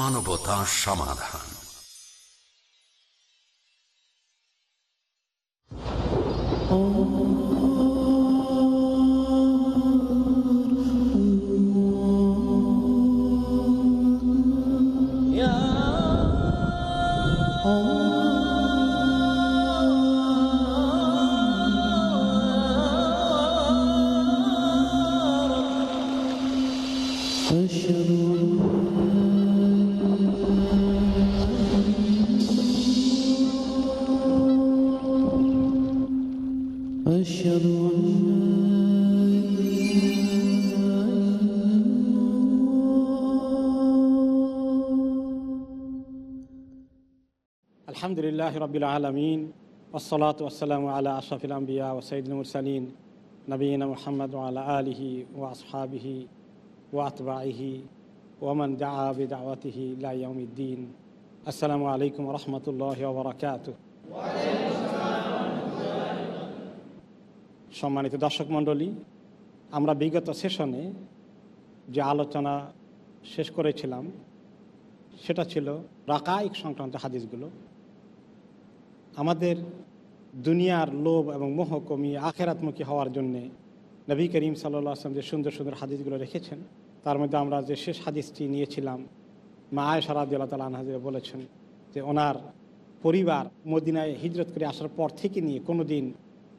মানবতা সমাধান। Oh রবিল আলমিন ওসলাত ওসালাম আলা আশরাফিল আম্বিয়া ও সঈদুল মুরসালিন নবীন মোহাম্মদ আলা আলিহি ও আসহাবিহি ও আতবাহি ওমান দাআবি দাওয়াতিহি লাইয়ামুদ্দিন আসসালামু আলাইকুম রহমতুল্লাহ ওবরাকাত সম্মানিত দর্শক মণ্ডলী, আমরা বিগত সেশনে যে আলোচনা শেষ করেছিলাম, সেটা ছিল রাকায়িক সংক্রান্ত হাদিসগুলো। আমাদের দুনিয়ার লোভ এবং মোহ কমিয়ে আখেরাত্মুখী হওয়ার জন্যে নবী করিম সাল্লা আসলাম যে সুন্দর সুন্দর হাদিসগুলো রেখেছেন, তার মধ্যে আমরা যে শেষ হাদিসটি নিয়েছিলাম, মা আয় সারাদি আল্লাহ তালা হাজির বলেছেন যে ওনার পরিবার মদিনায় হিজরত করে আসার পর থেকে নিয়ে কোনো দিন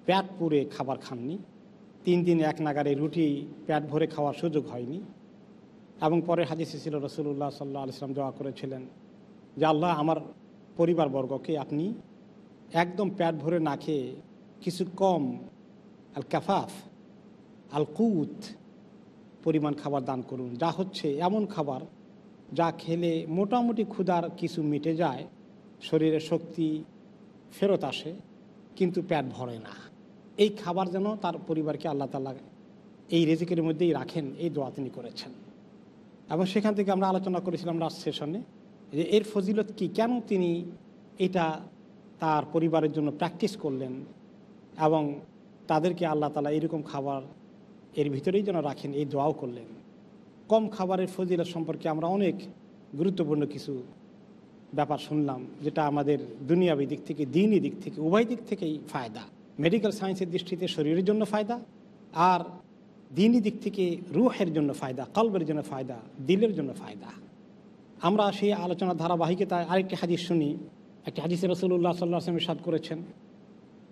প্যাট পুরে খাবার খাননি, তিন দিন এক নাগারে রুটি প্যাট ভরে খাওয়ার সুযোগ হয়নি এবং পরে হাদিসে ছিল রসুল্লাহ সাল্লাহ আলিয়াম দোয়া করেছিলেন যে, আল্লাহ আমার পরিবারবর্গকে আপনি একদম প্যাট ভরে না খেয়ে কিছু কম আল কাফাফ আল কুত পরিমাণ খাবার দান করুন। যা হচ্ছে এমন খাবার যা খেলে মোটামুটি ক্ষুধার কিছু মিটে যায়, শরীরে শক্তি ফেরত আসে, কিন্তু প্যাট ভরে না। এই খাবার যেন তার পরিবারকে আল্লাহ তাল্লাহ এই রেজিকের মধ্যেই রাখেন, এই দোয়া তিনি করেছেন। এবং সেখান থেকে আমরা আলোচনা করেছিলাম লাস্ট সেশনে যে এর ফজিলত কি? কেন তিনি এটা তার পরিবারের জন্য প্র্যাকটিস করলেন এবং তাদেরকে আল্লাহ তালা এরকম খাবার এর ভিতরেই যেন রাখেন, এই দোয়াও করলেন। কম খাবারের ফজিলত সম্পর্কে আমরা অনেক গুরুত্বপূর্ণ কিছু ব্যাপার শুনলাম, যেটা আমাদের দুনিয়াবী দিক থেকে, দিনই দিক থেকে, উভয় দিক থেকেই ফায়দা। মেডিকেল সায়েন্সের দৃষ্টিতে শরীরের জন্য ফায়দা আর দিনই দিক থেকে রুহের জন্য ফায়দা, কলবের জন্য ফায়দা, দিলের জন্য ফায়দা। আমরা সেই আলোচনা ধারাবাহিকতায় আরেকটি হাদিস শুনি একটি হাদিসে রসুল্লাহ সাল্লাহ আসলাম সাদ করেছেন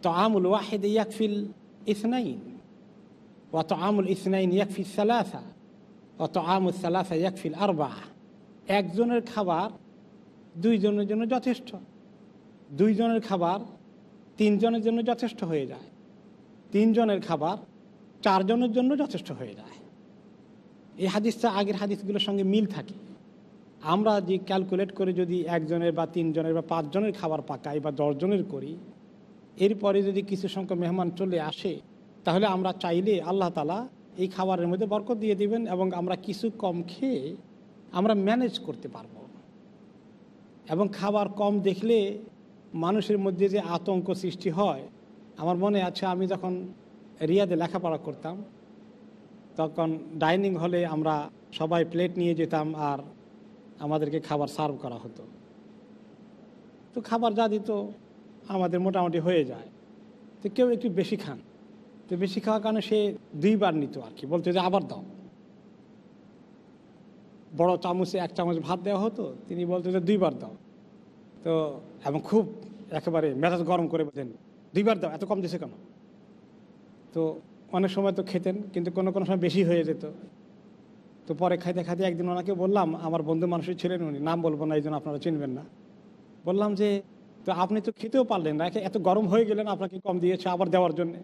তো আমুল ওয়াহেদ ইয়াকফিল ইসনাইন অত আমুল ইসনাইন ইয়াকফিল সালাসা অত আমুল সালাসা ইয়াকফিল আরবা একজনের খাবার দুইজনের জন্য যথেষ্ট, দুইজনের খাবার তিনজনের জন্য যথেষ্ট হয়ে যায়, তিনজনের খাবার চারজনের জন্য যথেষ্ট হয়ে যায়। এই হাদিসটা আগের হাদিসগুলোর সঙ্গে মিল থাকে। আমরা যে ক্যালকুলেট করে যদি একজনের বা তিনজনের বা পাঁচজনের খাবার পাকাই বা দশজনের করি, এরপরে যদি কিছু সংখ্যক মেহমান চলে আসে, তাহলে আমরা চাইলে আল্লাহ তালা এই খাবারের মধ্যে বরকত দিয়ে দিবেন এবং আমরা কিছু কম খেয়ে আমরা ম্যানেজ করতে পারব। এবং খাবার কম দেখলে মানুষের মধ্যে যে আতঙ্ক সৃষ্টি হয়, আমার মনে আছে আমি যখন রিয়াদে লেখাপড়া করতাম, তখন ডাইনিং হলে আমরা সবাই প্লেট নিয়ে যেতাম আর আমাদেরকে খাবার সার্ভ করা হতো। তো খাবার যা দিত, আমাদের মোটামুটি হয়ে যায়। তো কেউ একটু বেশি খান। তো বেশি খাওয়ার কারণে সে দুইবার নিত আর কি, বলতো যে আবার দাও। বড় চামচে এক চামচ ভাত দেওয়া হতো, তিনি বলতো যে দুইবার দাও। তো এবং খুব একেবারে মেজাজ গরম করে বলতেন, দুইবার দাও, এত কম দিছে কেন? তো অনেক সময় তো খেতেন, কিন্তু কোনো কোনো সময় বেশি হয়ে যেত। তো পরে খাইতে খাইতে একদিন ওনাকে বললাম, আমার বন্ধু মানুষের ছিলেন উনি, নাম বলব না, এই জন্য আপনারা চিনবেন না। বললাম যে, তো আপনি তো খেতেও পারলেন না এত গরম হয়ে গেলেন আপনাকে কম দিয়েছে আবার দেওয়ার জন্যে।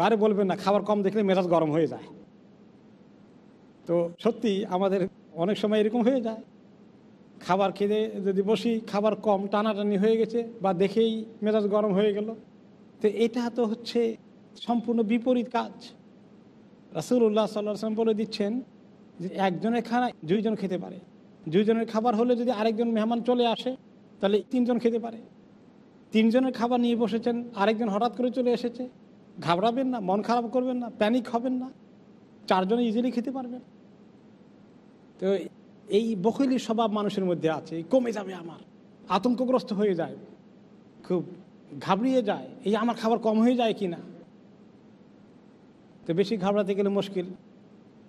কারে বলবেন না, খাবার কম দেখলে মেজাজ গরম হয়ে যায়। তো সত্যি আমাদের অনেক সময় এরকম হয়ে যায়। খাবার খেতে যদি বসি, খাবার কম টানাটানি হয়ে গেছে বা দেখেই মেজাজ গরম হয়ে গেল। তো এটা তো হচ্ছে সম্পূর্ণ বিপরীত কাজ। রাসুল্লাহ সাল্লাম বলে দিচ্ছেন যে একজনের খানা দুইজন খেতে পারে। দুইজনের খাবার হলে যদি আরেকজন মেহমান চলে আসে, তাহলে তিনজন খেতে পারে। তিনজনের খাবার নিয়ে বসেছেন, আরেকজন হঠাৎ করে চলে এসেছে। ঘাবড়াবেন না, মন খারাপ করবেন না, প্যানিক হবেন না, চারজনে ইজিলি খেতে পারবেন। তো এই বকিলি স্বভাব মানুষের মধ্যে আছে, কমে যাবে আমার, আতঙ্কগ্রস্ত হয়ে যায়, খুব ঘাবড়িয়ে যায়, এই আমার খাবার কম হয়ে যায় কি না তো বেশি ঘাবড়াতে গেলে মুশকিল।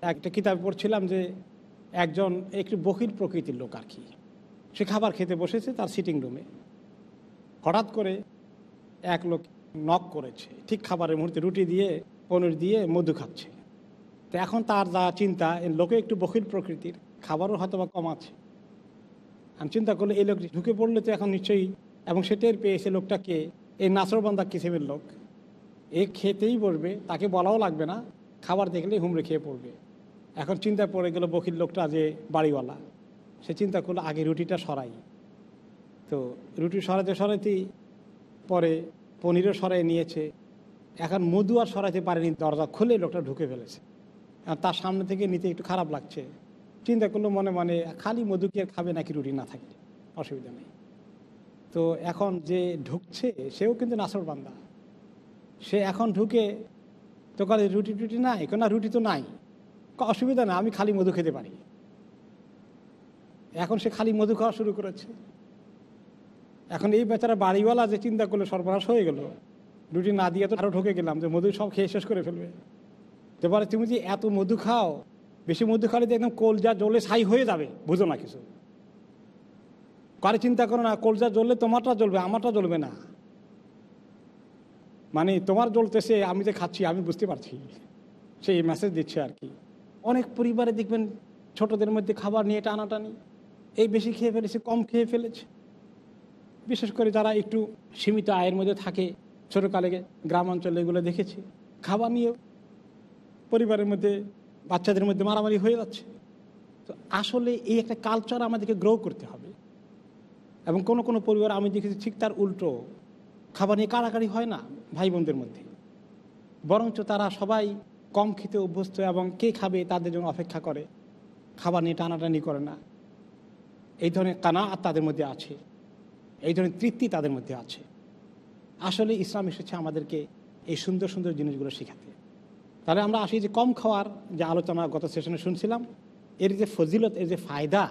একটা কিতাব পড়ছিলাম যে একজন একটু বকিল প্রকৃতির লোক আর কি। সে খাবার খেতে বসেছে তার সিটিং রুমে হঠাৎ করে এক লোক নক করেছে, ঠিক খাবারের মুহূর্তে রুটি দিয়ে, পনির দিয়ে মধু খাচ্ছে। তো এখন তার যা চিন্তা লোকে একটু বকিল প্রকৃতির, খাবারও হয়তো বা কম আছে। আমি চিন্তা করলে এই লোক ঢুকে পড়লে তো এখন নিশ্চয়ই, এবং সে টের পেয়েছে লোকটাকে, এই নাসরবান্দা কিসেমের লোক? এ খেতেই বসবে, তাকে বলাও লাগবে না। খাবার দেখলেই হুমড়ে খেয়ে পড়বে। এখন চিন্তা পড়ে গেল বকির লোকটা যে বাড়িওয়ালা। সে চিন্তা করল, আগে রুটিটা সরাই। তো রুটি সরাতে সরাতেই পরে পনিরও সরাই নিয়েছে। এখন মধু আর সরাতে পারেনি, দরজা খুলে লোকটা ঢুকে ফেলেছে। আর তার সামনে থেকে নিতে একটু খারাপ লাগছে। চিন্তা করল মনে মনে, খালি মধু কি খাবে নাকি রুটি না থাকে অসুবিধা নেই। তো এখন যে ঢুকছে, সেও কিন্তু নাসর বান্দা সে এখন ঢুকে তো কালে রুটি টুটি নাই? কেন রুটি তো নাই। অসুবিধা না আমি খালি মধু খেতে পারি। এখন সে খালি মধু খাওয়া শুরু করেছে। এখন এই বেচারা বাড়িওয়ালা যে চিন্তা করলে, সর্বনাশ হয়ে গেল। রুটি না দিয়ে তো আরও ঢুকে গেলাম যে মধু সব খেয়ে শেষ করে ফেলবে। তো বলে, তুমি যে এত মধু খাও, বেশি মধু তো একদম কলজা জ্বলে ছাই হয়ে যাবে, বুঝো না কিছু। কারে চিন্তা করো না, কলজা জ্বললে তোমারটা জ্বলবে, আমারটা জ্বলবে না। মানে তোমার জ্বলতেছে, আমি যে খাচ্ছি, আমি বুঝতে পারছি। সেই মেসেজ দিচ্ছে আর কি। অনেক পরিবারে দেখবেন ছোটদের মধ্যে খাবার নিয়ে টানাটানি, এই বেশি খেয়ে ফেলেছে, কম খেয়ে ফেলেছে। বিশেষ করে যারা একটু সীমিত আয়ের মধ্যে থাকে, ছোটোকালে গ্রাম অঞ্চলে এগুলো দেখেছি। খাবার নিয়ে পরিবারের মধ্যে, বাচ্চাদের মধ্যে মারামারি হয়ে যাচ্ছে। তো আসলে এই একটা কালচার আমাদেরকে গ্রো করতে হবে। এবং কোনো কোনো পরিবার আমি দেখেছি ঠিক তার উল্টো। খাবার নিয়ে কাড়াকাড়ি হয় না। ভাই বোনদের মধ্যে। বরঞ্চ তারা সবাই কম খেতে অভ্যস্ত এবং কে খাবে তাদের জন্য অপেক্ষা করে। খাবার নিয়ে টানাটানি করে না। এই ধরনের কানা তাদের মধ্যে আছে। এই ধরনের তৃপ্তি তাদের মধ্যে আছে। আসলে ইসলাম এসেছে আমাদেরকে এই সুন্দর সুন্দর জিনিসগুলো শেখাতে। তাহলে আমরা আসি যে কম খাওয়ার যে আলোচনা গত সেশনে শুনছিলাম, এর যে ফজিলত, এর যে ফায়দা,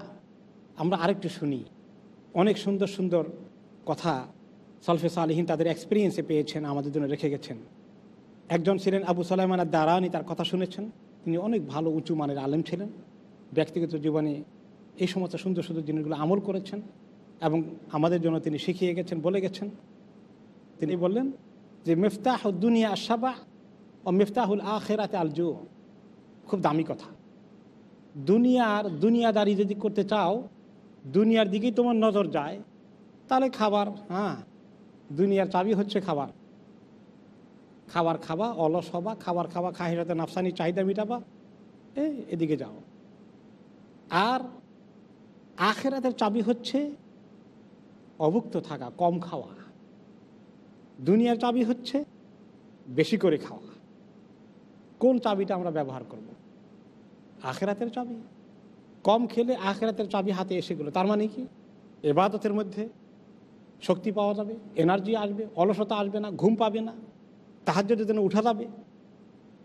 আমরা আরেকটু শুনি। অনেক সুন্দর সুন্দর কথা সলফে সালিহীন তাদের এক্সপিরিয়েন্সে পেয়েছেন, আমাদের জন্য রেখে গেছেন। একজন ছিলেন আবু সালাইমানের দারানি তার কথা শুনেছেন। তিনি অনেক ভালো উঁচু মানের আলেম ছিলেন। ব্যক্তিগত জীবনে এই সমস্ত সুন্দর সুন্দর জিনিসগুলো আমল করেছেন এবং আমাদের জন্য তিনি শিখিয়ে গেছেন, বলে গেছেন। তিনি বললেন যে মিফতাহ দুনিয়া সাবা ও মিফতাহুল আখেরাতে আল জু খুব দামি কথা। দুনিয়ার দুনিয়াদারি যদি করতে চাও, দুনিয়ার দিকেই তোমার নজর যায়, তাহলে খাবার হ্যাঁ দুনিয়ার চাবি হচ্ছে খাবার। খাবার খাবা, অলস হবা, খাবার খাবা, খাহিরাতে নাফসানি চাহিদা মিটাবা এ এদিকে যাও। আর আখেরাতের চাবি হচ্ছে অভুক্ত থাকা, কম খাওয়া। দুনিয়ার চাবি হচ্ছে বেশি করে খাওয়া। কোন চাবিটা আমরা ব্যবহার করব? আখেরাতের চাবি। কম খেলে আখেরাতের চাবি হাতে এসে গেলো। তার মানে কি? এবাদতের মধ্যে শক্তি পাওয়া যাবে এনার্জি আসবে, অলসতা আসবে না, ঘুম পাবে না তাহার যদি যেন উঠা যাবে।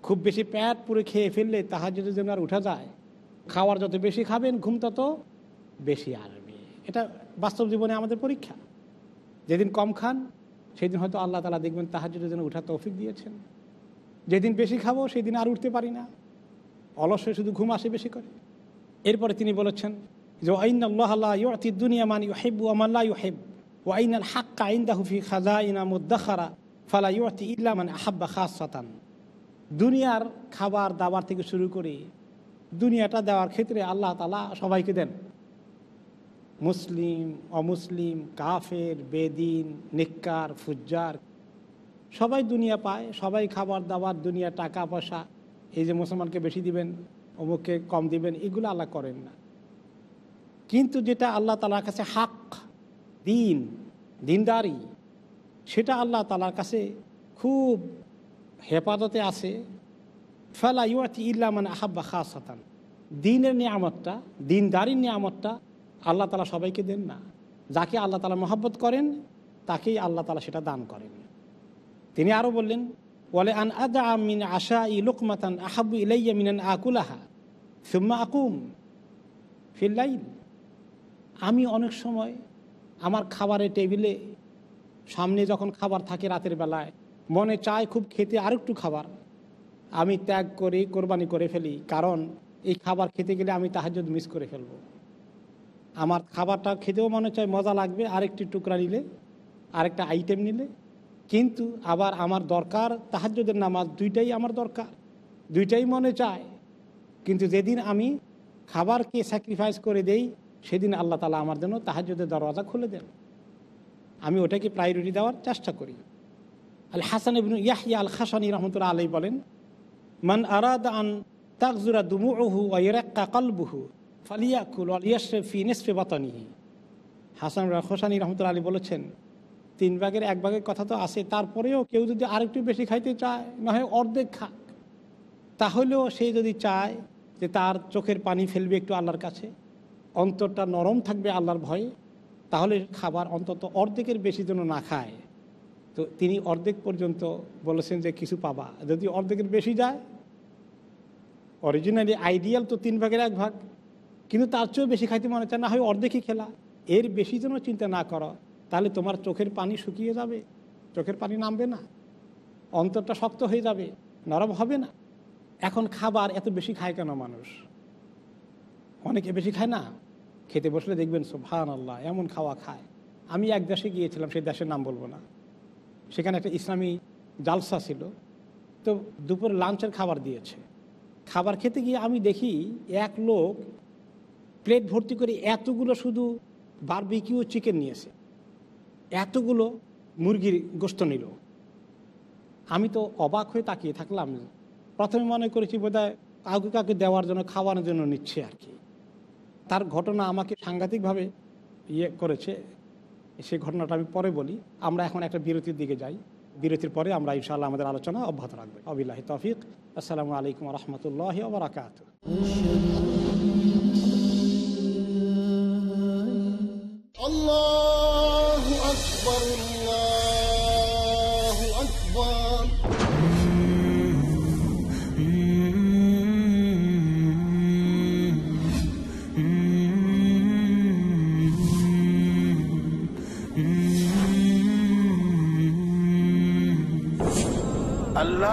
খুব বেশি প্যাট পুরে খেয়ে ফেললে তাহার যদি যেন আর উঠা যায়। খাওয়ার যত বেশি খাবেন, ঘুম তত বেশি আসবে। এটা বাস্তব জীবনে আমাদের পরীক্ষা। যেদিন কম খান, সেদিন হয়তো আল্লাহ তালা দেখবেন তাহার যদি যেন উঠা তৌফিক দিয়েছেন। যেদিন বেশি খাব সেই দিন আর উঠতে পারি না। অলস হয়ে শুধু ঘুম আসে বেশি করে। এরপরে তিনি বলেছেন যে আইন আল্লাহ আল্লাহ ইয়তি দুনিয়া মান ইউহেব আমাল্লা ইউহেব ও আল হাক্কা আইন দাহুফি খাজা ইনা মুদাখারা ফালা ইল্লা মানে আহাব্বা খাস সাতান দুনিয়ার খাবার দাবার থেকে শুরু করে দুনিয়াটা দেওয়ার ক্ষেত্রে আল্লাহ তালা সবাইকে দেন। মুসলিম, অমুসলিম, কাফের, বেদিন নিক্কার ফুজ্জার, সবাই দুনিয়া পায়, সবাই খাবার দাবার, দুনিয়া টাকা পয়সা, এই যে মুসলমানকে বেশি দিবেন, অমুককে কম দিবেন, এগুলো আল্লাহ করেন না। কিন্তু যেটা আল্লাহ তালার কাছে হাক দিন, দিনদারি, সেটা আল্লাহ তালার কাছে খুব হেফাজতে আছে। ফেলা ইউয়াতি ইল্লা মানে আহাব্বা খাস সাতান দিনের নিয়ামতটা, দিনদারির নিয়ামতটা আল্লাহ তালা সবাইকে দেন না। যাকে আল্লাহ তালা মহব্বত করেন, তাকেই আল্লাহ তালা সেটা দান করেন। তিনি আরও বললেন বলে আন আদা আমিন আশা ই লোকমাতান আহাবু ইলাইয়া মিনান আকুলাহা সুম্মা আকুম ফিল্লাইল আমি অনেক সময় আমার খাবারের টেবিলে সামনে যখন খাবার থাকে রাতের বেলায়, মনে চায় খুব খেতে আরেকটু খাবার। আমি ত্যাগ করে, কোরবানি করে ফেলি, কারণ এই খাবার খেতে গেলে আমি তাহাজুদ মিস করে ফেলব। আমার খাবারটা খেতেও মনে চায় মজা লাগবে, আরেকটি টুকরা নিলে, আরেকটা আইটেম নিলে। কিন্তু আবার আমার দরকার তাহাজ্যদের নামাজ, দুইটাই আমার দরকার, দুইটাই মনে চায়। কিন্তু যেদিন আমি খাবারকে স্যাক্রিফাইস করে দেই সেদিন আল্লাহ তালা আমার জন্য তাহাজ্যদের দরওয়াজা খুলে দেন। আমি ওটাকে প্রায়োরিটি দেওয়ার চেষ্টা করি। আল হাসান ইবনু ইয়াহিয়া আল খাসানি রহমতুল্লাহ আলাই বলেন, মান আরাদ আন তাকজুরা দুমুহু ওয়াইরাক্কা কালবুহু ফালিয়াকুল আলিয়াশে ফি নেসফে বাতানিহি। হাসান হোসানি রহমতুল্লা আলী বলেছেন, তিন ভাগের এক ভাগের কথা তো আছে, তারপরেও কেউ যদি আরেকটু বেশি খাইতে চায়, না হয় অর্ধেক খাক। তাহলেও সে যদি চায় যে তার চোখের পানি ফেলবে একটু আল্লাহর কাছে অন্তরটা নরম থাকবে আল্লাহর ভয়ে, তাহলে খাবার অন্তত অর্ধেকের বেশি যেন না খায়। তো তিনি অর্ধেক পর্যন্ত বলেছেন যে কিছু পাবা। যদি অর্ধেকের বেশি যায় অরিজিনালি আইডিয়াল তো তিন ভাগের এক ভাগ, কিন্তু তার চেয়েও বেশি খাইতে মনে চায়, না হয় অর্ধেকই খেলা। এর বেশি যেন চিন্তা না করো, তাহলে তোমার চোখের পানি শুকিয়ে যাবে, চোখের পানি নামবে না, অন্তরটা শক্ত হয়ে যাবে, নরম হবে না। এখন খাবার এত বেশি খায় কেন মানুষ? অনেকে বেশি খায় না? খেতে বসলে দেখবেন সোভান আল্লাহ এমন খাওয়া খায়। আমি এক দেশে গিয়েছিলাম, সেই দেশের নাম বলব না। সেখানে একটা ইসলামী জালসা ছিল, তো দুপুর লাঞ্চের খাবার দিয়েছে। খাবার খেতে গিয়ে আমি দেখি এক লোক প্লেট ভর্তি করে এতগুলো শুধু বারবিকিউ চিকেন নিয়েছে। এতগুলো মুরগির গোস্ত নিল। আমি তো অবাক হয়ে তাকিয়ে থাকলাম। প্রথমে মনে করেছি বোধহয় কাউকে কাউকে দেওয়ার জন্য, খাওয়ানোর জন্য নিচ্ছে আর কি। তার ঘটনা আমাকে সাংঘাতিকভাবে ইয়ে করেছে। সে ঘটনাটা আমি পরে বলি। আমরা এখন একটা বিরতির দিকে যাই। বিরতির পরে আমরা ইনশাআল্লাহ আমাদের আলোচনা অব্যাহত রাখব। আবিল্লাহ তফিক। আসসালামু আলাইকুম রহমতুল্লাহ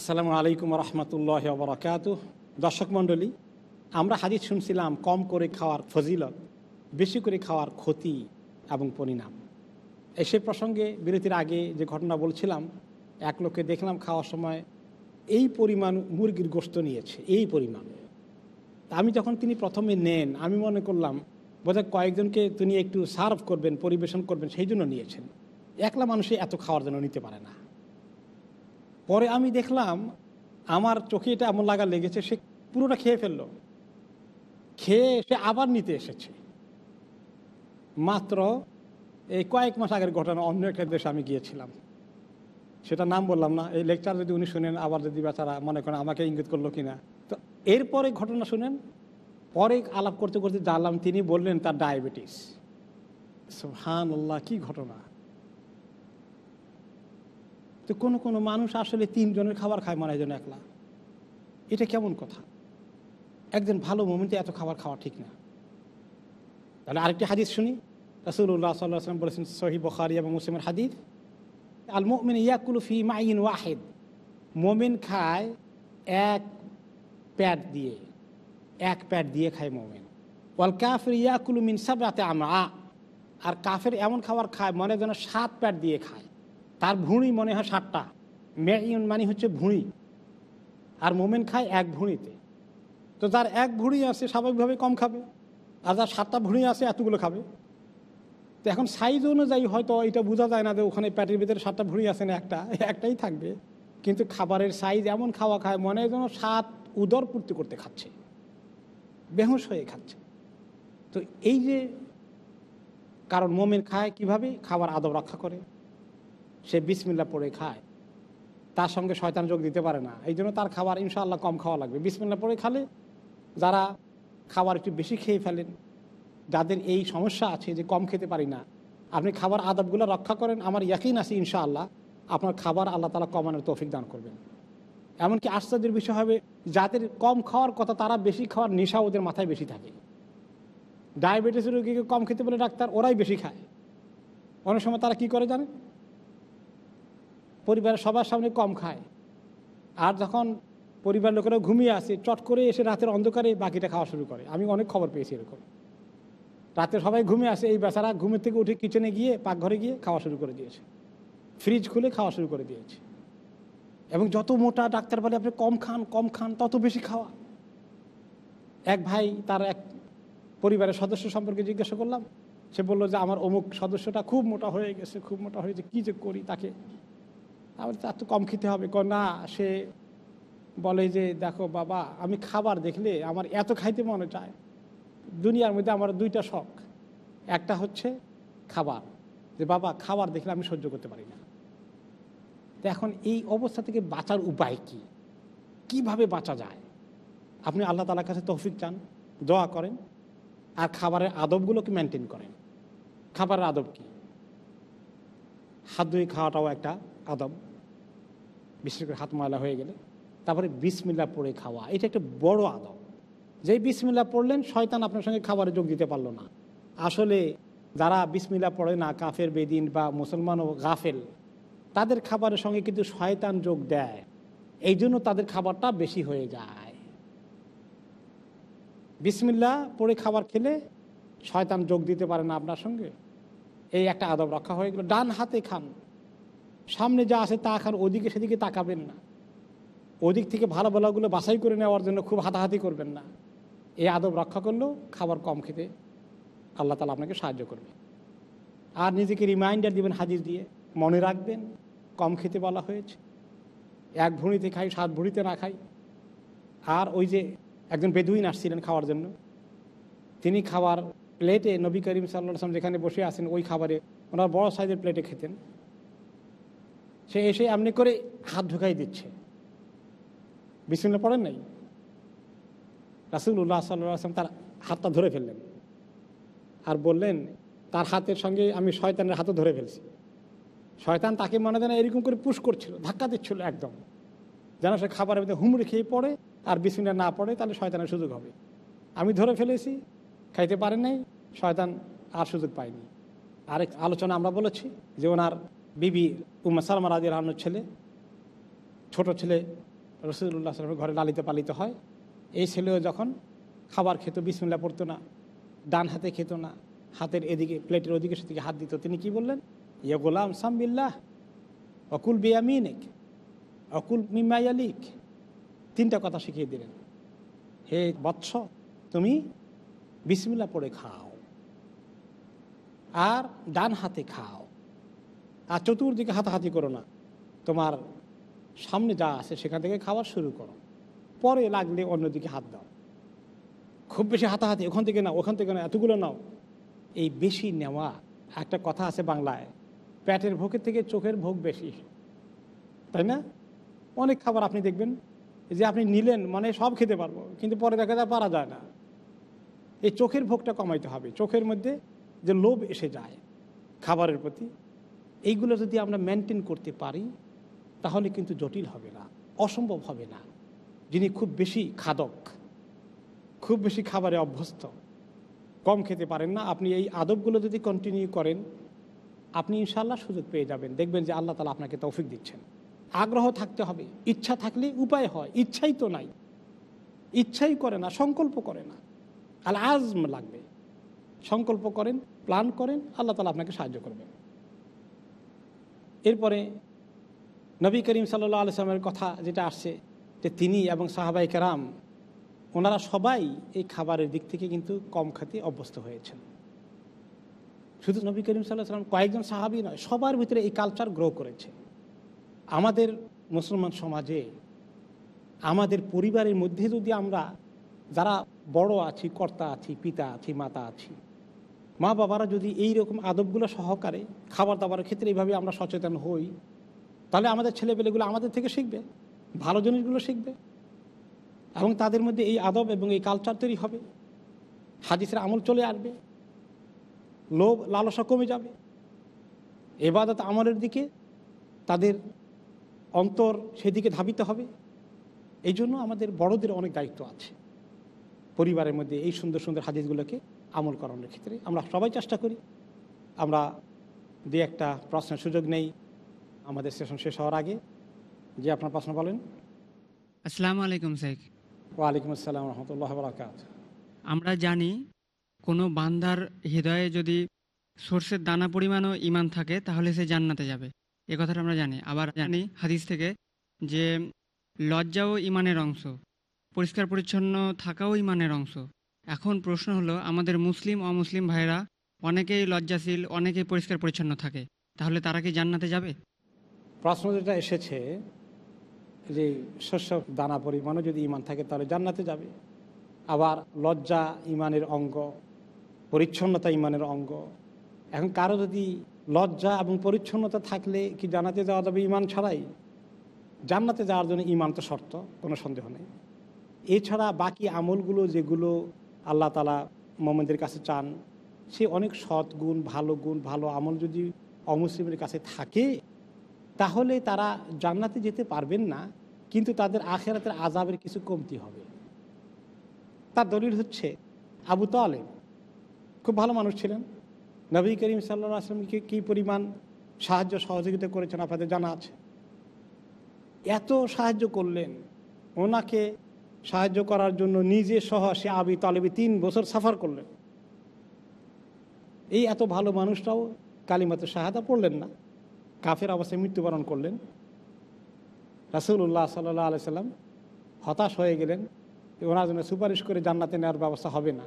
আসসালামু আলাইকুম রহমতুল্লাহ বরকাত দর্শক মণ্ডলী, আমরা হাদিস শুনছিলাম কম করে খাওয়ার ফজিলত, বেশি করে খাওয়ার ক্ষতি এবং পরিণাম। এসে প্রসঙ্গে বিরতির আগে যে ঘটনা বলছিলাম, এক লোককে দেখলাম খাওয়ার সময় এই পরিমাণ মুরগির গোস্ত নিয়েছে, এই পরিমাণ। আমি যখন তিনি প্রথমে নেন, আমি মনে করলাম, বোধহয় কয়েকজনকে তিনি একটু সার্ভ করবেন, পরিবেশন করবেন, সেই জন্য নিয়েছেন। একলা মানুষই এত খাওয়ার জন্য নিতে পারে না। পরে আমি দেখলাম আমার চোখে এটা এমন লাগা লেগেছে, সে পুরোটা খেয়ে ফেলল। খেয়ে সে আবার নিতে এসেছে। মাত্র এই কয়েক মাস আগের ঘটনা, অন্য একটা দেশে আমি গিয়েছিলাম। সেটা নাম বললাম না, এই লেকচার যদি উনি শুনেন, আবার যদি বেচারা মনে করেন আমাকে ইঙ্গিত করল কিনা। তো এরপরে ঘটনা শুনেন, পরে আলাপ করতে করতে জানলাম, তিনি বললেন তার ডায়াবেটিস। হান আল্লাহ কি ঘটনা? তো কোনো কোনো মানুষ আসলে তিনজনের খাবার খায় মানে একজন একলা। এটা কেমন কথা? একজন ভালো মোমেন্টে এত খাবার খাওয়া ঠিক না। তাহলে আরেকটি হাদিস শুনি। রাসুল্লাহ সাল্লাম বলেছেন সহি বখারি এবং মুসলিমের হাদিস আল মোমিন ইয়াকুল ফি মাইন ওয়াহেদ। মোমিন খায় এক প্যাট দিয়ে, এক প্যাট দিয়ে খায় মোমেন। ওয়াল কাফের ইয়াকুল মিন সাবাতে আমা আর কাফের এমন খাবার খায়, মনে যেন সাত প্যাট দিয়ে খায়। তার ভুঁড়ি মনে হয় সাতটা। মেয়ন মানে হচ্ছে ভুঁড়ি আর মোমেন খায় এক ভুঁড়িতে তো যার এক ভুঁড়ি আছে, স্বাভাবিকভাবে কম খাবে। আর যার সাতটা ভুঁড়ি আছে, এতগুলো খাবে। তো এখন সাইজ অনুযায়ী হয়তো এটা বোঝা যায় না যে ওখানে প্যাটের ভিতরে সাতটা ভুঁড়ি আছে না একটা। একটাই থাকবে। কিন্তু খাবারের সাইজ এমন খাওয়া খায়, মনে হয় যেন সাত উদর পূর্তি করতে খাচ্ছে। বেহুশ হয়ে খাচ্ছে। তো এই যে কারণ মোমেন খায়, কীভাবে? খাবার আদব রক্ষা করে। সে বিসমিল্লা পড়ে খায়। তার সঙ্গে শয়তান যোগ দিতে পারে না। এই জন্য তার খাবার ইনশাআল্লাহ কম খাওয়া লাগবে। বিসমিল্লা পড়ে খালে যারা খাবার একটু বেশি খেয়ে ফেলেন, যাদের এই সমস্যা আছে যে কম খেতে পারি না, আপনি খাবার আদবগুলো রক্ষা করেন। আমার ইয়াকিন আছে ইনশাআল্লাহ, আপনার খাবার আল্লাহ তালা কমানোর তৌফিক দান করবেন। এমনকি আশ্চর্যের বিষয় হবে, যাদের কম খাওয়ার কথা তারা বেশি খাওয়ার নেশা ওদের মাথায় বেশি থাকে। ডায়াবেটিস রোগীকে কম খেতে বলে ডাক্তার, ওরাই বেশি খায়। অনেক সময় তারা কি করে জানেন? পরিবারের সবার সামনে কম খায়। আর যখন পরিবার লোকেরা ঘুমিয়ে আসে, চট করে এসে রাতের অন্ধকারে বাকিটা খাওয়া শুরু করে। আমি অনেক খবর পেয়েছি এরকম। রাতে সবাই ঘুমিয়ে আসে, এই বেচারা ঘুমের থেকে উঠে কিচেনে গিয়ে, পাকঘরে গিয়ে খাওয়া শুরু করে দিয়েছে। ফ্রিজ খুলে খাওয়া শুরু করে দিয়েছে। এবং যত মোটা ডাক্তার বলে আপনি কম খান কম খান, তত বেশি খাওয়া। এক ভাই তার এক পরিবারের সদস্য সম্পর্কে জিজ্ঞাসা করলাম। সে বলল যে, আমার অমুক সদস্যটা খুব মোটা হয়ে গেছে, খুব মোটা হয়েছে কী যে করি তাকে? আমার তার তো কম খেতে হবে। না, সে বলে যে, দেখো বাবা, আমি খাবার দেখলে আমার এত খাইতে মনে চায়। দুনিয়ার মধ্যে আমার দুইটা শখ। একটা হচ্ছে খাবার। যে, বাবা, খাবার দেখলে আমি সহ্য করতে পারি না। তো এখন এই অবস্থা থেকে বাঁচার উপায় কি? কীভাবে বাঁচা যায়? আপনি আল্লাহ তালার কাছে তৌফিক চান, দোয়া করেন। আর খাবারের আদবগুলোকে মেনটেন করেন। খাবারের আদব কি? হাত ধুয়ে খাওয়াটাও একটা আদব বিশেষ করে হাত ময়লা হয়ে গেলে। তারপরে বিসমিল্লা পড়ে খাওয়া। এটা একটা বড় আদব। যেই বিসমিল্লা পড়লেন, শয়তান আপনার সঙ্গে খাবারে যোগ দিতে পারল না। আসলে যারা বিসমিল্লা পড়ে না, কাফের, বেদিন বা মুসলমান ও গাফেল, তাদের খাবারের সঙ্গে কিন্তু শয়তান যোগ দেয়। এই জন্য তাদের খাবারটা বেশি হয়ে যায়। বিসমিল্লা পড়ে খাবার খেলে শয়তান যোগ দিতে পারে না আপনার সঙ্গে। এই একটা আদব রক্ষা হয়ে গেল। ডান হাতে খান। সামনে যা আছে তা খান, ওদিকে সেদিকে তাকাবেন না। ওদিক থেকে ভালো ভালোগুলো বাছাই করে নেওয়ার জন্য খুব হাতাহাতি করবেন না। এই আদব রক্ষা করলেও খাবার কম খেতে আল্লাহ তালা আপনাকে সাহায্য করবে। আর নিজেকে রিমাইন্ডার দিবেন, হাজির দিয়ে। মনে রাখবেন, কম খেতে বলা হয়েছে। এক ভুঁড়িতে খাই, সাত ভুঁড়িতে না খাই। আর ওই যে একজন বেদুইন আসছিলেন খাওয়ার জন্য, তিনি খাবার প্লেটে নবী করিম সাল্লাহ আসলাম যেখানে বসে আছেন, ওই খাবারে ওনার বড় সাইজের প্লেটে খেতেন। সে এসে এমনি করে হাত ঢুকাই দিচ্ছে। বিসমিল্লা পড়েন নাই? রাসুল্লাহ সাল্লাম তার হাতটা ধরে ফেললেন। আর বললেন, তার হাতের সঙ্গে আমি শয়তানের হাতও ধরে ফেলছি। শয়তান তাকে মনে দেন এরকম করে পুশ করছিল, ধাক্কা দিচ্ছিল একদম। যেন সে খাবারের মধ্যে হুমড়ি খেয়ে পড়ে, আর বিসমিল্লা না পড়ে, তাহলে শয়তানের সুযোগ হবে। আমি ধরে ফেলেছি, খাইতে পারেন নাই, শয়তান আর সুযোগ পায়নি। আরেক আলোচনা আমরা বলেছি যে ওনার বিবি উম্মা সালমা রাজি রহমানের ছেলে, ছোট ছেলে রসুল্লাহ সালামের ঘরে লালিত পালিত হয়। এই ছেলেও যখন খাবার খেত বিসমিল্লা পড়তো না, ডান হাতে খেত না, হাতের এদিকে, প্লেটের ওদিকে, সেদিকে হাত দিত, তিনি কি বললেন? ইয়ে গোলাম সাম্বিল্লাহ, অকুল বেয়ামিনেক, অকুল মিমায়ালিক তিনটা কথা শিখিয়ে দিলেন। হে বৎস, তুমি বিসমিল্লা পড়ে খাও, আর ডান হাতে খাও। আর চতুর্দিকে হাতাহাতি করো না। তোমার সামনে যা আছে সেখান থেকে খাওয়া শুরু করো। পরে লাগলে অন্যদিকে হাত দাও। খুব বেশি হাতাহাতি, ওখান থেকে নাও, ওখান থেকে না এতগুলো নাও। এই বেশি নেওয়া, একটা কথা আছে বাংলায় প্যাটের ভোগের থেকে চোখের ভোগ বেশি। তাই না? অনেক খাবার আপনি দেখবেন যে আপনি নিলেন মানে সব খেতে পারব, কিন্তু পরে দেখা যায় পারা যায় না। এই চোখের ভোগটা কমাইতে হবে। চোখের মধ্যে যে লোভ এসে যায় খাবারের প্রতি এইগুলো যদি আমরা মেনটেন করতে পারি, তাহলে কিন্তু জটিল হবে না, অসম্ভব হবে না। যিনি খুব বেশি খাদক, খুব বেশি খাবারে অভ্যস্ত, কম খেতে পারেন না। আপনি এই আদবগুলো যদি কন্টিনিউ করেন, আপনি ইনশাল্লাহ সুযোগ পেয়ে যাবেন। দেখবেন যে আল্লাহ তালা আপনাকে তৌফিক দিচ্ছেন। আগ্রহ থাকতে হবে। ইচ্ছা থাকলে উপায় হয়, ইচ্ছাই তো নাই। ইচ্ছাই করে না, সংকল্প করে না। আল আজম লাগবে। সংকল্প করেন প্ল্যান করেন, আল্লাহ তালা আপনাকে সাহায্য করবেন। এরপরে নবী করিম সাল্লা আলসালামের কথা যেটা আসছে যে তিনি এবং সাহাবাই কেরাম, ওনারা সবাই এই খাবারের দিক থেকে কিন্তু কম খাতে অভ্যস্ত হয়েছেন। শুধু নবী করিম সাল্লাহ সাল্লাম কয়েকজন সাহাবি নয়, সবার ভিতরে এই কালচার গ্রো করেছে। আমাদের মুসলমান সমাজে, আমাদের পরিবারের মধ্যে যদি আমরা যারা বড় আছি, কর্তা আছি, পিতা আছি, মাতা আছি মা বাবারা যদি এই রকম আদবগুলো সহকারে খাবার দাবারের ক্ষেত্রে এইভাবে আমরা সচেতন হই, তাহলে আমাদের ছেলেপেলেগুলো আমাদের থেকে শিখবে, ভালো জিনিসগুলো শিখবে। এবং তাদের মধ্যে এই আদব এবং এই কালচার তৈরি হবে। হাদিসের আমল চলে আসবে। লোভ, লালসা কমে যাবে। এবাদত আমলের দিকে তাদের অন্তর সেদিকে ধাবিত হবে। এই জন্য আমাদের বড়দের অনেক দায়িত্ব আছে। পরিবারের মধ্যে এই সুন্দর সুন্দর হাদিসগুলোকে আমল করানোর ক্ষেত্রে আমরা সবাই চেষ্টা করি। আমরা দু একটা প্রশ্নের সুযোগ নেই আমাদের সেশন শেষ হওয়ার আগে। যে আপনার প্রশ্ন বলেন। আসসালামু আলাইকুম শেখ। ওয়ালাইকুম আসসালাম রহমতুল্লাহ বরাকাত। আমরা জানি কোনো বান্দার হৃদয়ে যদি সর্ষের দানা পরিমাণও ইমান থাকে তাহলে সে জান্নাতে যাবে। এ কথাটা আমরা জানি। আবার জানি হাদিস থেকে যে লজ্জাও ইমানের অংশ পরিষ্কার পরিচ্ছন্ন থাকাও ইমানের অংশ। এখন প্রশ্ন হলো, আমাদের মুসলিম, অমুসলিম ভাইরা অনেকেই লজ্জাশীল, অনেকেই পরিষ্কার পরিচ্ছন্ন থাকে। তাহলে তারা কি জান্নাতে যাবে? প্রশ্ন যেটা এসেছে যে, শস্য, দানা পরিমাণও যদি ইমান থাকে, তাহলে জান্নাতে যাবে। আবার লজ্জা ইমানের অঙ্গ, পরিচ্ছন্নতা ইমানের অঙ্গ। এখন কারও যদি লজ্জা এবং পরিচ্ছন্নতা থাকলে কি জান্নাতে যাওয়া যাবে ইমান ছাড়াই? জান্নাতে যাওয়ার জন্য ইমান তো শর্ত, কোনো সন্দেহ নেই। এছাড়া বাকি আমলগুলো যেগুলো আল্লাহ তালা মোমেনদের কাছে চান, সে অনেক সৎ গুণ, ভালো গুণ, ভালো আমল যদি অমুসলিমের কাছে থাকে, তাহলে তারা জান্নাতে যেতে পারবেন না, কিন্তু তাদের আখেরাতের আজাবের কিছু কমতি হবে। তার দলিল হচ্ছে, আবু তালেব খুব ভালো মানুষ ছিলেন। নবী করিম সাল্লা আসলামকে কী পরিমাণ সাহায্য সহযোগিতা করেছেন আপনাদের জানা আছে? এত সাহায্য করলেন, ওনাকে সাহায্য করার জন্য নিজে সহ সে আবি তালেবি তিন বছর সাফার করলেন। এই এত ভালো মানুষটাও কালিমাতে শাহাদা পড়লেন না। কাফের অবস্থায় মৃত্যুবরণ করলেন। রাসুল্লাহ সাল্লাহ আলি সাল্লাম হতাশ হয়ে গেলেন ওনার জন্য সুপারিশ করে জান্নাতে নেওয়ার ব্যবস্থা হবে না।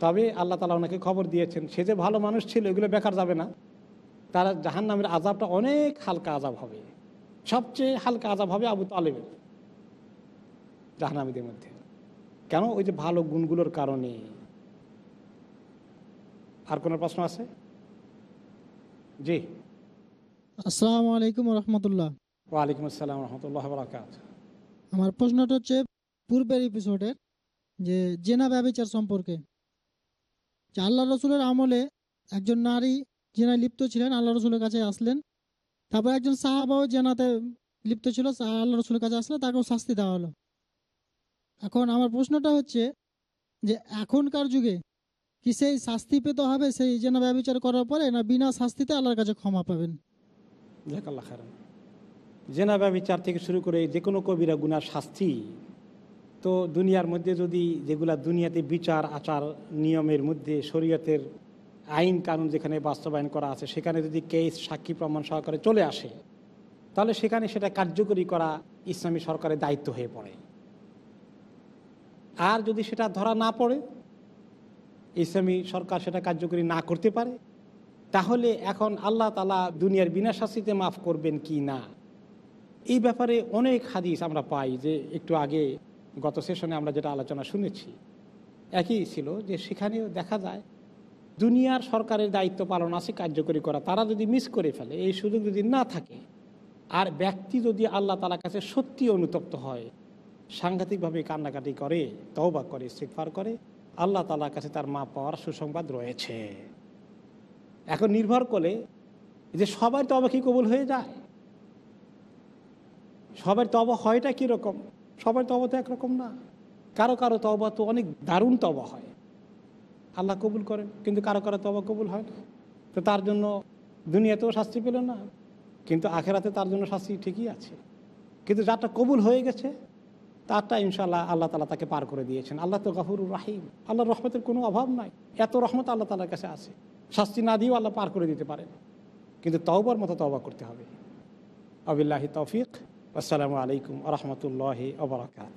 তবে আল্লাহ তালা ওনাকে খবর দিয়েছেন, সে যে ভালো মানুষ ছিল, এগুলো বেকার যাবে না। তারা জাহান নামের আজাবটা অনেক হালকা আজাব হবে। সবচেয়ে হালকা আজাব হবে আবু তালেবের। জাহানামীদের মধ্যে। কেন? ওই যে ভালো গুণগুলোর কারণে। আর কোনো প্রশ্ন আছে? জি। আসসালামু আলাইকুম রহমতুল্লাহ ওয়ালাইকুম আসসালাম রহমতুল্লাহ বরাকাত আমার প্রশ্নটা হচ্ছে পূর্বের এপিসোডের যে জেনা ব্যবচার সম্পর্কে। যে আল্লাহ রসুলের আমলে একজন নারী জেনায় লিপ্ত ছিলেন আল্লাহ রসুলের কাছে আসলেন। তারপর একজন সাহাবাও জেনাতে লিপ্ত ছিল আল্লাহ রসুলের কাছে আসলে তাকেও শাস্তি দেওয়া হলো। এখন আমার প্রশ্নটা হচ্ছে যে এখনকার যুগে কি সেই শাস্তি পেতে হবে, সেই জেনা ব্যবচার করার পরে না বিনা শাস্তিতে আল্লাহর কাছে ক্ষমা পাবেন? জেনা ব্যবচার থেকে শুরু করে যে কোনো কবিরা গুনার শাস্তি, তো দুনিয়ার মধ্যে যদি যেগুলা দুনিয়াতে বিচার, আচার, নিয়মের মধ্যে শরীয়তের আইন কানুন যেখানে বাস্তবায়ন করা আছে, সেখানে যদি কেস, সাক্ষী প্রমাণ সহকারে চলে আসে, তাহলে সেখানে সেটা কার্যকরী করা ইসলামী সরকারের দায়িত্ব হয়ে পড়ে। আর যদি সেটা ধরা না পড়ে, ইসলামী সরকার সেটা কার্যকরী না করতে পারে, তাহলে এখন আল্লাহ তালা দুনিয়ার বিনা শাস্তিতে মাফ করবেন কি না? এই ব্যাপারে অনেক হাদিস আমরা পাই যে একটু আগে গত সেশনে আমরা যেটা আলোচনা শুনেছি। একই ছিল যে সেখানেও দেখা যায়, দুনিয়ার সরকারের দায়িত্ব পালন আছে, কার্যকরী করা। তারা যদি মিস করে ফেলে, এই সুযোগ যদি না থাকে, আর ব্যক্তি যদি আল্লাহ তালার কাছে সত্যি অনুতপ্ত হয় সাংঘাতিকভাবে কান্নাকাটি করে, তওবা করে, ইস্তেগফার করে, আল্লাহ তালার কাছে তার মা পাওয়ার সুসংবাদ রয়েছে। এখন নির্ভর করে যে সবার তবা কি কবুল হয়ে যায়? সবার তবা হয়টা কীরকম? সবার তবা তো একরকম না। কারও কারও তবা তো অনেক দারুণ তবা হয়। আল্লাহ কবুল করেন, কিন্তু কারও কারও তবা কবুল হয় না। তো তার জন্য দুনিয়াতেও শাস্তি পেল না, কিন্তু আখেরাতে তার জন্য শাস্তি ঠিকই আছে। কিন্তু যারটা কবুল হয়ে গেছে তারটা ইনশাল্লাহ আল্লাহ তালা তাকে পার করে দিয়েছেন। আল্লাহ তো গাফুরুর রাহিম। আল্লাহর রহমতের কোনো অভাব নাই। এত রহমত আল্লাহ তালার কাছে আছে। শাস্তি না দিয়েও আল্লাহ পার করে দিতে পারেন। কিন্তু তওবার মতো তওবা করতে হবে। আবিল্লাহি তৌফিক। আসসালামু আলাইকুম রহমতুল্লাহ ওবরাকাত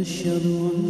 أشهد أن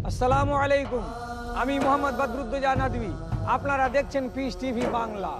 আসসালামু আলাইকুম আমি মোহাম্মদ বদরুদ্দোজা আপনারা দেখছেন peace TV Bangla